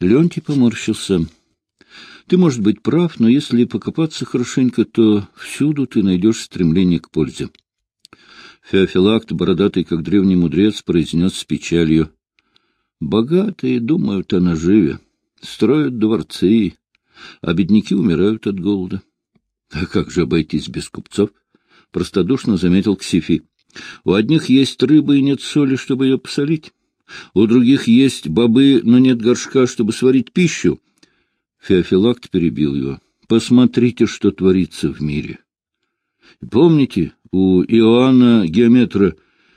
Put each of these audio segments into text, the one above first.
Леонтий поморщился. Ты, может быть, прав, но если покопаться хорошенько, то всюду ты найдешь стремление к пользе. Феофилакт, бородатый, как древний мудрец, произнес с печалью. Богатые думают о наживе, строят дворцы, а бедняки умирают от голода. А как же обойтись без купцов? Простодушно заметил Ксифи. У одних есть рыба и нет соли, чтобы ее посолить. У других есть бобы, но нет горшка, чтобы сварить пищу. Феофилакт перебил его. Посмотрите, что творится в мире. Помните, у Иоанна Геометра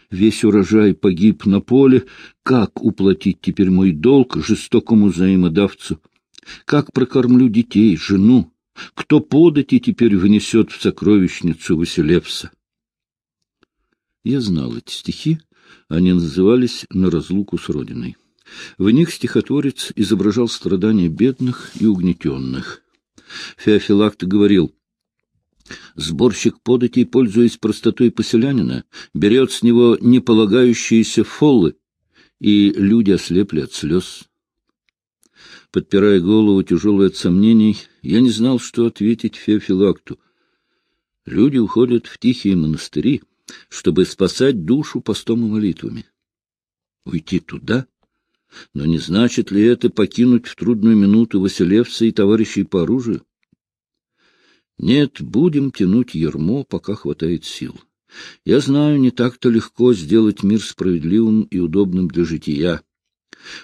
весь урожай погиб на поле. Как уплатить теперь мой долг жестокому взаимодавцу? Как прокормлю детей, жену? Кто подати теперь внесет в сокровищницу Василевса? Я знал эти стихи, они назывались «На разлуку с Родиной». В них стихотворец изображал страдания бедных и угнетенных. Феофилакт говорил, Сборщик податей, пользуясь простотой поселянина, берет с него неполагающиеся фоллы, и люди ослепли от слез. Подпирая голову, тяжелый от сомнений, я не знал, что ответить Феофилакту. Люди уходят в тихие монастыри, чтобы спасать душу постом и молитвами. Уйти туда? Но не значит ли это покинуть в трудную минуту Василевца и товарищей по оружию? Нет, будем тянуть ермо, пока хватает сил. Я знаю, не так-то легко сделать мир справедливым и удобным для жития.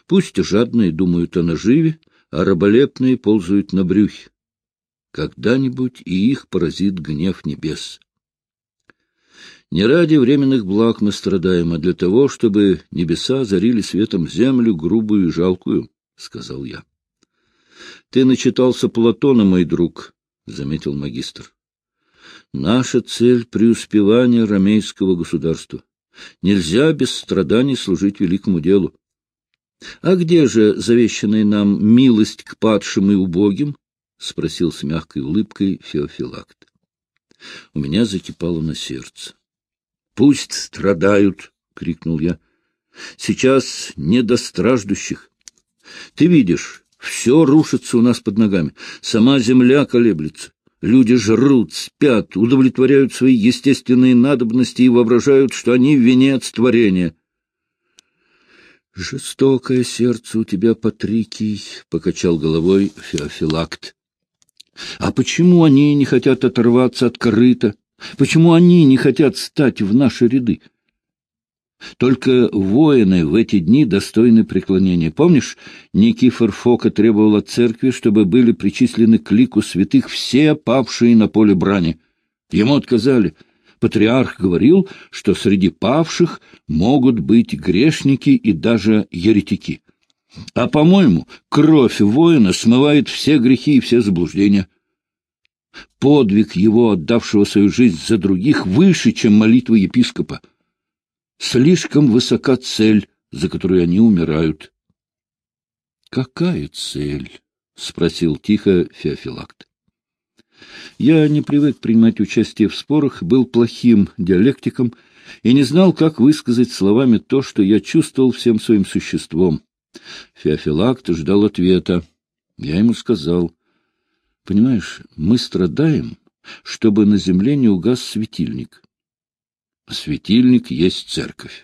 Пусть жадные думают о наживе, а раболепные ползают на брюхе. Когда-нибудь и их поразит гнев небес. Не ради временных благ мы страдаем, а для того, чтобы небеса зарили светом землю грубую и жалкую, — сказал я. — Ты начитался Платона, мой друг, — заметил магистр. — Наша цель — преуспевание ромейского государства. Нельзя без страданий служить великому делу. А где же завещанная нам милость к падшим и убогим? — спросил с мягкой улыбкой Феофилакт. У меня закипало на сердце. — Пусть страдают! — крикнул я. — Сейчас не до страждущих. Ты видишь, все рушится у нас под ногами. Сама земля колеблется. Люди жрут, спят, удовлетворяют свои естественные надобности и воображают, что они венец творения. — Жестокое сердце у тебя, Патрикий, — покачал головой Феофилакт. — А почему они не хотят оторваться от корыта? Почему они не хотят стать в наши ряды? Только воины в эти дни достойны преклонения. Помнишь, Никифор Фока требовал от церкви, чтобы были причислены к лику святых все павшие на поле брани. Ему отказали. Патриарх говорил, что среди павших могут быть грешники и даже еретики. А, по-моему, кровь воина смывает все грехи и все заблуждения. Подвиг его, отдавшего свою жизнь за других, выше, чем молитва епископа. Слишком высока цель, за которую они умирают. — Какая цель? — спросил тихо Феофилакт. Я не привык принимать участие в спорах, был плохим диалектиком и не знал, как высказать словами то, что я чувствовал всем своим существом. Феофилакт ждал ответа. Я ему сказал — Понимаешь, мы страдаем, чтобы на земле не угас светильник. Светильник есть церковь.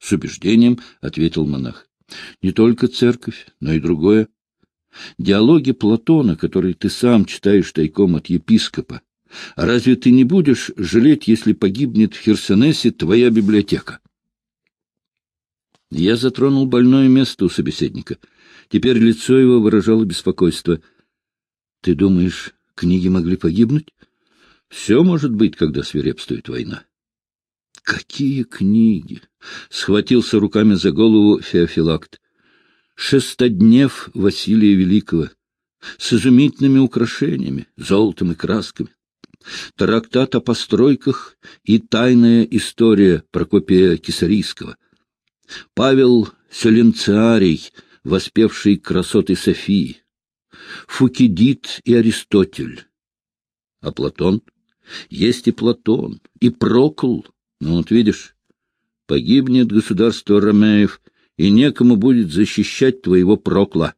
С убеждением ответил монах. Не только церковь, но и другое. Диалоги Платона, которые ты сам читаешь тайком от епископа. А разве ты не будешь жалеть, если погибнет в Херсонесе твоя библиотека? Я затронул больное место у собеседника. Теперь лицо его выражало беспокойство — ты думаешь, книги могли погибнуть? Все может быть, когда свирепствует война. Какие книги? Схватился руками за голову Феофилакт. Шестоднев Василия Великого с изумительными украшениями, золотом и красками. Трактат о постройках и тайная история Прокопия Кисарийского. Павел Селенциарий, воспевший красоты Софии. Фукидид и Аристотель. А Платон? Есть и Платон, и Прокл. Ну вот видишь, погибнет государство Ромеев, и некому будет защищать твоего Прокла.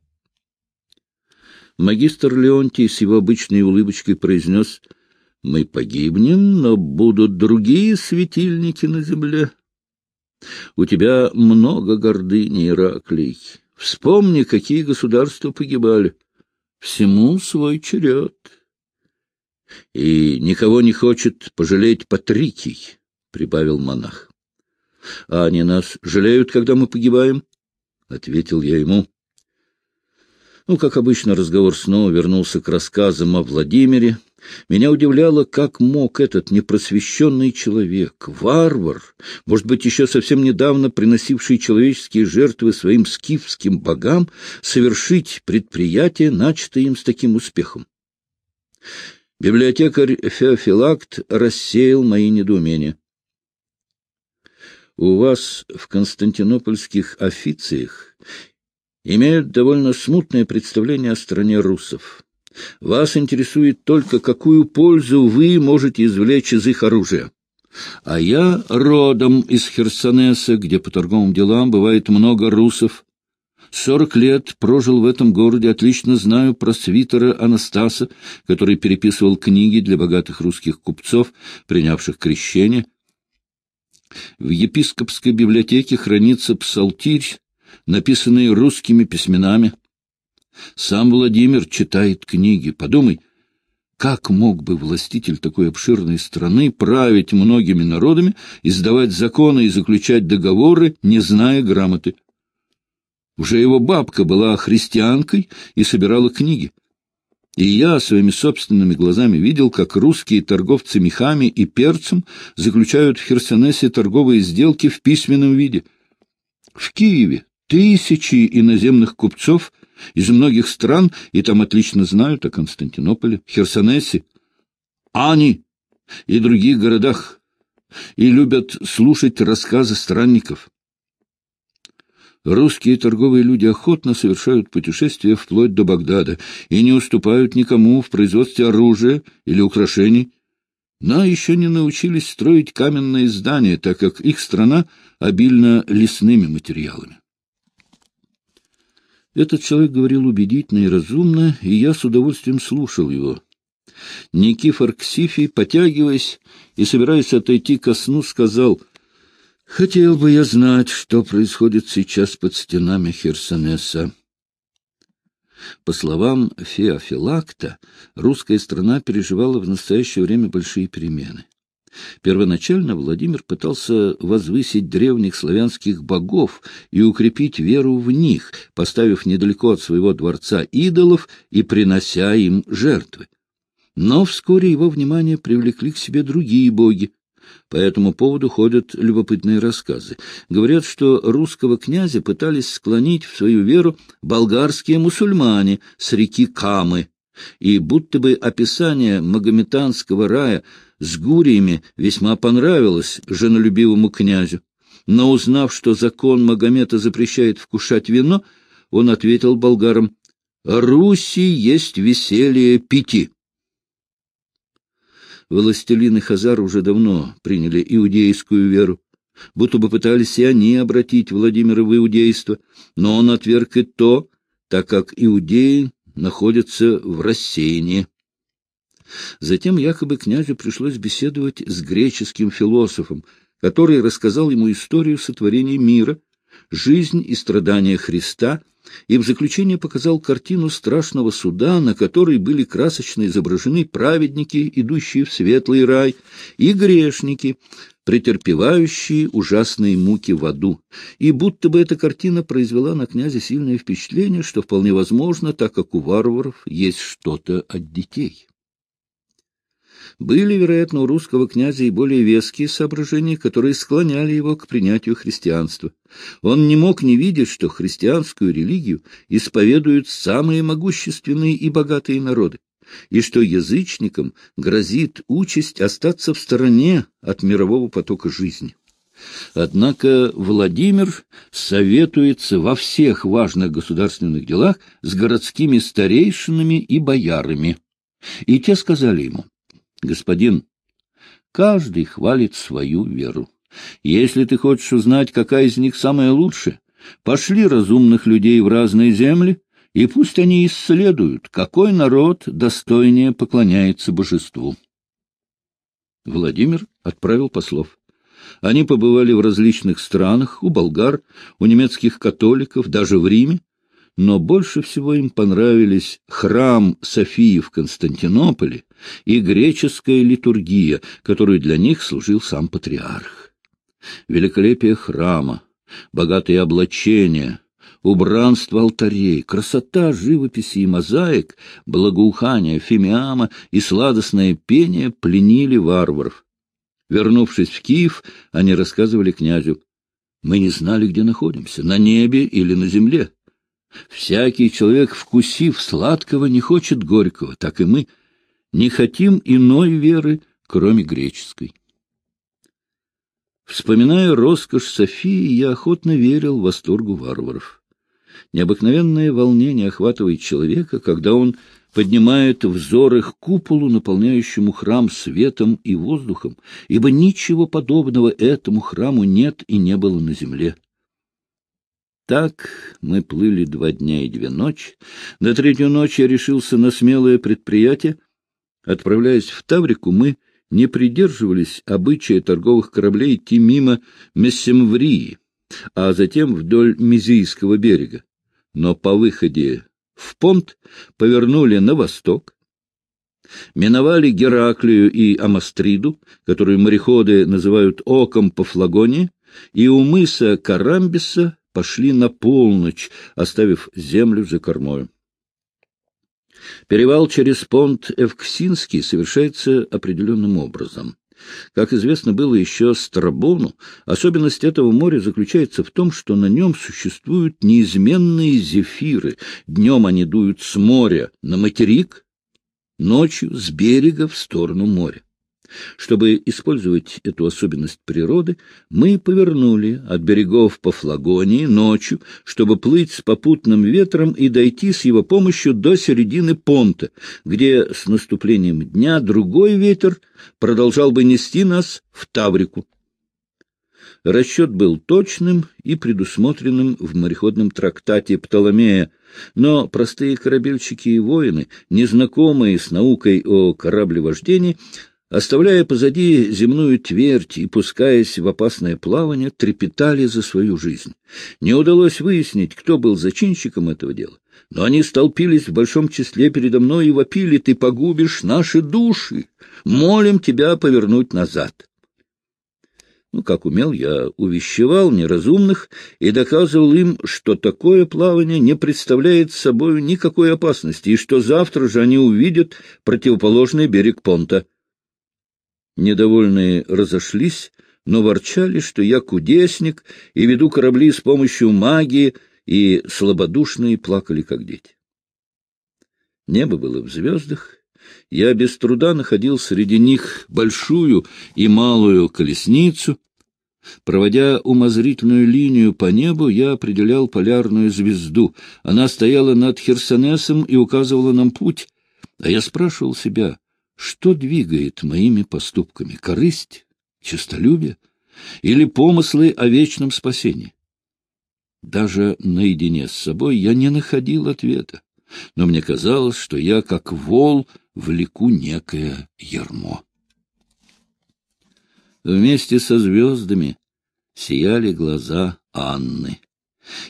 Магистр Леонтий с его обычной улыбочкой произнес, «Мы погибнем, но будут другие светильники на земле. У тебя много гордыни, Ираклий. Вспомни, какие государства погибали. Всему свой черед. И никого не хочет пожалеть Патрикий, — прибавил монах. — А они нас жалеют, когда мы погибаем? — ответил я ему. Ну, как обычно, разговор снова вернулся к рассказам о Владимире, меня удивляло, как мог этот непросвещенный человек, варвар, может быть, еще совсем недавно приносивший человеческие жертвы своим скифским богам, совершить предприятие, начатое им с таким успехом. Библиотекарь Феофилакт рассеял мои недоумения. У вас в константинопольских официях имеют довольно смутное представление о стране русов. Вас интересует только, какую пользу вы можете извлечь из их оружия. А я родом из Херсонеса, где по торговым делам бывает много русов. Сорок лет прожил в этом городе, отлично знаю про свитера Анастаса, который переписывал книги для богатых русских купцов, принявших крещение. В епископской библиотеке хранится псалтирь, написанный русскими письменами. Сам Владимир читает книги. Подумай, как мог бы властитель такой обширной страны править многими народами, издавать законы и заключать договоры, не зная грамоты? Уже его бабка была христианкой и собирала книги. И я своими собственными глазами видел, как русские торговцы мехами и перцем заключают в Херсонесе торговые сделки в письменном виде. В Киеве тысячи иноземных купцов из многих стран, и там отлично знают о Константинополе, Херсонесе, Ани и других городах, и любят слушать рассказы странников. Русские торговые люди охотно совершают путешествия вплоть до Багдада и не уступают никому в производстве оружия или украшений, но еще не научились строить каменные здания, так как их страна обильна лесными материалами. Этот человек говорил убедительно и разумно, и я с удовольствием слушал его. Никифор Ксифий, потягиваясь и собираясь отойти ко сну, сказал, «Хотел бы я знать, что происходит сейчас под стенами Херсонеса». По словам Феофилакта, русская страна переживала в настоящее время большие перемены. Первоначально Владимир пытался возвысить древних славянских богов и укрепить веру в них, поставив недалеко от своего дворца идолов и принося им жертвы. Но вскоре его внимание привлекли к себе другие боги. По этому поводу ходят любопытные рассказы. Говорят, что русского князя пытались склонить в свою веру болгарские мусульмане с реки Камы, и будто бы описание магометанского рая — с гуриями весьма понравилось женолюбивому князю. Но узнав, что закон Магомета запрещает вкушать вино, он ответил болгарам, «Руси есть веселье пяти». Властелины Хазар уже давно приняли иудейскую веру, будто бы пытались и они обратить Владимира в иудейство, но он отверг и то, так как иудеи находятся в рассеянии. Затем якобы князю пришлось беседовать с греческим философом, который рассказал ему историю сотворения мира, жизнь и страдания Христа, и в заключение показал картину страшного суда, на которой были красочно изображены праведники, идущие в светлый рай, и грешники, претерпевающие ужасные муки в аду. И будто бы эта картина произвела на князя сильное впечатление, что вполне возможно, так как у варваров есть что-то от детей. Были, вероятно, у русского князя и более веские соображения, которые склоняли его к принятию христианства. Он не мог не видеть, что христианскую религию исповедуют самые могущественные и богатые народы, и что язычникам грозит участь остаться в стороне от мирового потока жизни. Однако Владимир советуется во всех важных государственных делах с городскими старейшинами и боярами. И те сказали ему, Господин, каждый хвалит свою веру. Если ты хочешь узнать, какая из них самая лучшая, пошли разумных людей в разные земли и пусть они исследуют, какой народ достойнее поклоняется божеству. Владимир отправил послов. Они побывали в различных странах, у болгар, у немецких католиков, даже в Риме, но больше всего им понравились храм Софии в Константинополе и греческая литургия, которую для них служил сам патриарх. Великолепие храма, богатые облачения, убранство алтарей, красота живописи и мозаик, благоухание фимиама и сладостное пение пленили варваров. Вернувшись в Киев, они рассказывали князю, «Мы не знали, где находимся, на небе или на земле. Всякий человек, вкусив сладкого, не хочет горького, так и мы не хотим иной веры, кроме греческой». Вспоминая роскошь Софии, я охотно верил восторгу варваров. Необыкновенное волнение охватывает человека, когда он поднимает взор их куполу, наполняющему храм светом и воздухом, ибо ничего подобного этому храму нет и не было на земле. Так мы плыли два дня и две ночи. На третью ночь я решился на смелое предприятие. Отправляясь в Таврику, мы не придерживались обычая торговых кораблей идти мимо Мессемврии, а затем вдоль Мизийского берега. Но по выходе в понт повернули на восток, миновали Гераклию и Амастриду, которую мореходы называют оком по флагоне, и у мыса Карамбиса пошли на полночь, оставив землю за кормою. Перевал через понт Эвксинский совершается определенным образом. Как известно было еще Страбону, особенность этого моря заключается в том, что на нем существуют неизменные зефиры. Днем они дуют с моря на материк, ночью с берега в сторону моря. Чтобы использовать эту особенность природы, мы повернули от берегов по Флагонии ночью, чтобы плыть с попутным ветром и дойти с его помощью до середины понта, где с наступлением дня другой ветер продолжал бы нести нас в Таврику. Расчет был точным и предусмотренным в мореходном трактате Птоломея, но простые корабельщики и воины, незнакомые с наукой о кораблевождении, оставляя позади земную твердь и пускаясь в опасное плавание, трепетали за свою жизнь. Не удалось выяснить, кто был зачинщиком этого дела, но они столпились в большом числе передо мной и вопили, «Ты погубишь наши души! Молим тебя повернуть назад!» Ну, как умел, я увещевал неразумных и доказывал им, что такое плавание не представляет собой никакой опасности, и что завтра же они увидят противоположный берег понта. Недовольные разошлись, но ворчали, что я кудесник и веду корабли с помощью магии, и слабодушные плакали, как дети. Небо было в звездах, я без труда находил среди них большую и малую колесницу. Проводя умозрительную линию по небу, я определял полярную звезду. Она стояла над Херсонесом и указывала нам путь. А я спрашивал себя, что двигает моими поступками? Корысть? Честолюбие? Или помыслы о вечном спасении? Даже наедине с собой я не находил ответа, но мне казалось, что я, как вол, влеку некое ярмо. Вместе со звездами сияли глаза Анны.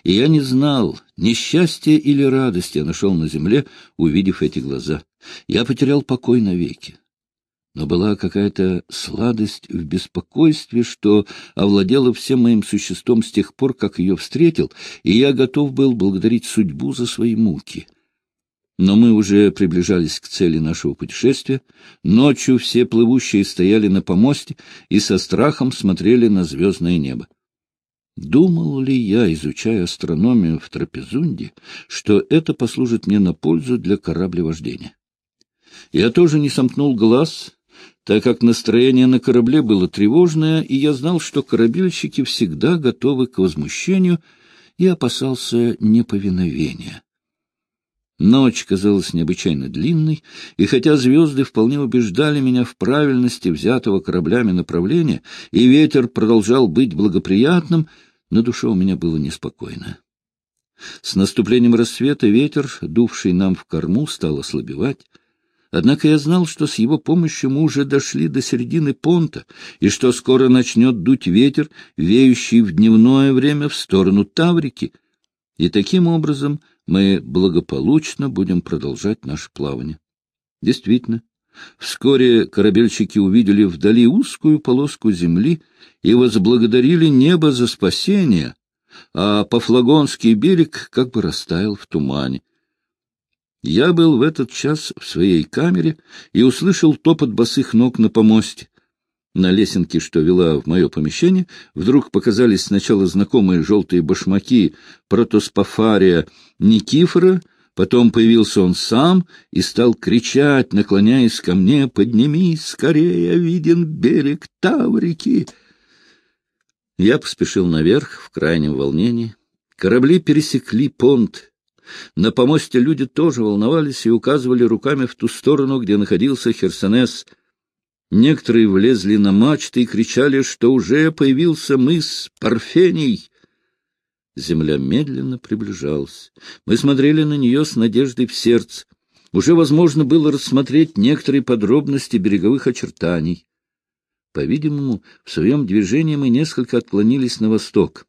И я не знал, несчастье или радость я нашел на земле, увидев эти глаза. Я потерял покой навеки. Но была какая-то сладость в беспокойстве, что овладела всем моим существом с тех пор, как ее встретил, и я готов был благодарить судьбу за свои муки. Но мы уже приближались к цели нашего путешествия. Ночью все плывущие стояли на помосте и со страхом смотрели на звездное небо. Думал ли я, изучая астрономию в Трапезунде, что это послужит мне на пользу для кораблевождения? Я тоже не сомкнул глаз, так как настроение на корабле было тревожное, и я знал, что корабельщики всегда готовы к возмущению, и опасался неповиновения. Ночь казалась необычайно длинной, и хотя звезды вполне убеждали меня в правильности взятого кораблями направления, и ветер продолжал быть благоприятным, на душе у меня было неспокойно. С наступлением рассвета ветер, дувший нам в корму, стал ослабевать. Однако я знал, что с его помощью мы уже дошли до середины понта, и что скоро начнет дуть ветер, веющий в дневное время в сторону Таврики, и таким образом мы благополучно будем продолжать наше плавание. Действительно, вскоре корабельщики увидели вдали узкую полоску земли и возблагодарили небо за спасение, а Пафлагонский берег как бы растаял в тумане. Я был в этот час в своей камере и услышал топот босых ног на помосте. На лесенке, что вела в мое помещение, вдруг показались сначала знакомые желтые башмаки протоспофария Никифора, потом появился он сам и стал кричать, наклоняясь ко мне, «Поднимись скорее, виден берег Таврики!» Я поспешил наверх в крайнем волнении. Корабли пересекли понт. На помосте люди тоже волновались и указывали руками в ту сторону, где находился Херсонес. Некоторые влезли на мачты и кричали, что уже появился мыс Парфений. Земля медленно приближалась. Мы смотрели на нее с надеждой в сердце. Уже возможно было рассмотреть некоторые подробности береговых очертаний. По-видимому, в своем движении мы несколько отклонились на восток.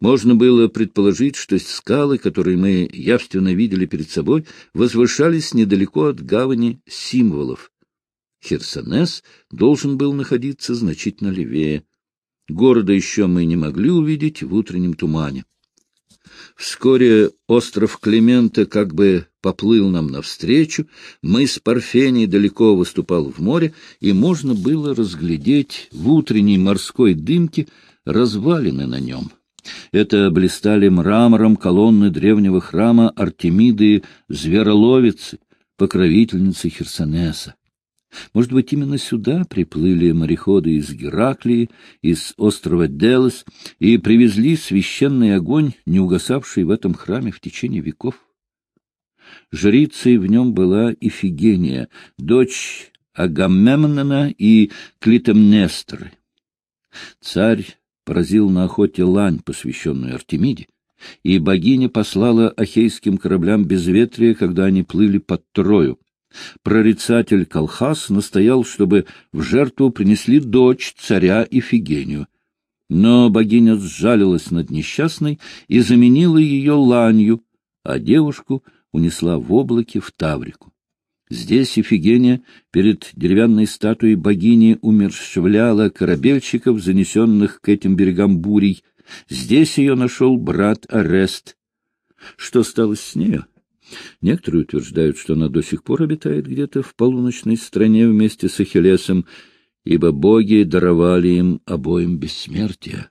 Можно было предположить, что скалы, которые мы явственно видели перед собой, возвышались недалеко от гавани символов. Херсонес должен был находиться значительно левее. Города еще мы не могли увидеть в утреннем тумане. Вскоре остров Климента как бы поплыл нам навстречу, мыс Парфений далеко выступал в море, и можно было разглядеть в утренней морской дымке развалины на нем. Это блистали мрамором колонны древнего храма Артемиды Звероловицы, покровительницы Херсонеса. Может быть, именно сюда приплыли мореходы из Гераклии, из острова Делос, и привезли священный огонь, не угасавший в этом храме в течение веков? Жрицей в нем была Ифигения, дочь Агамемнона и Клитемнестры. Царь поразил на охоте лань, посвященную Артемиде, и богиня послала ахейским кораблям безветрие, когда они плыли под Трою. Прорицатель Колхас настоял, чтобы в жертву принесли дочь царя Ифигению. Но богиня сжалилась над несчастной и заменила ее ланью, а девушку унесла в облаке в Таврику. Здесь Ифигения перед деревянной статуей богини умерщвляла корабельщиков, занесенных к этим берегам бурей. Здесь ее нашел брат Арест. Что стало с нею? Некоторые утверждают, что она до сих пор обитает где-то в полуночной стране вместе с Ахиллесом, ибо боги даровали им обоим бессмертие.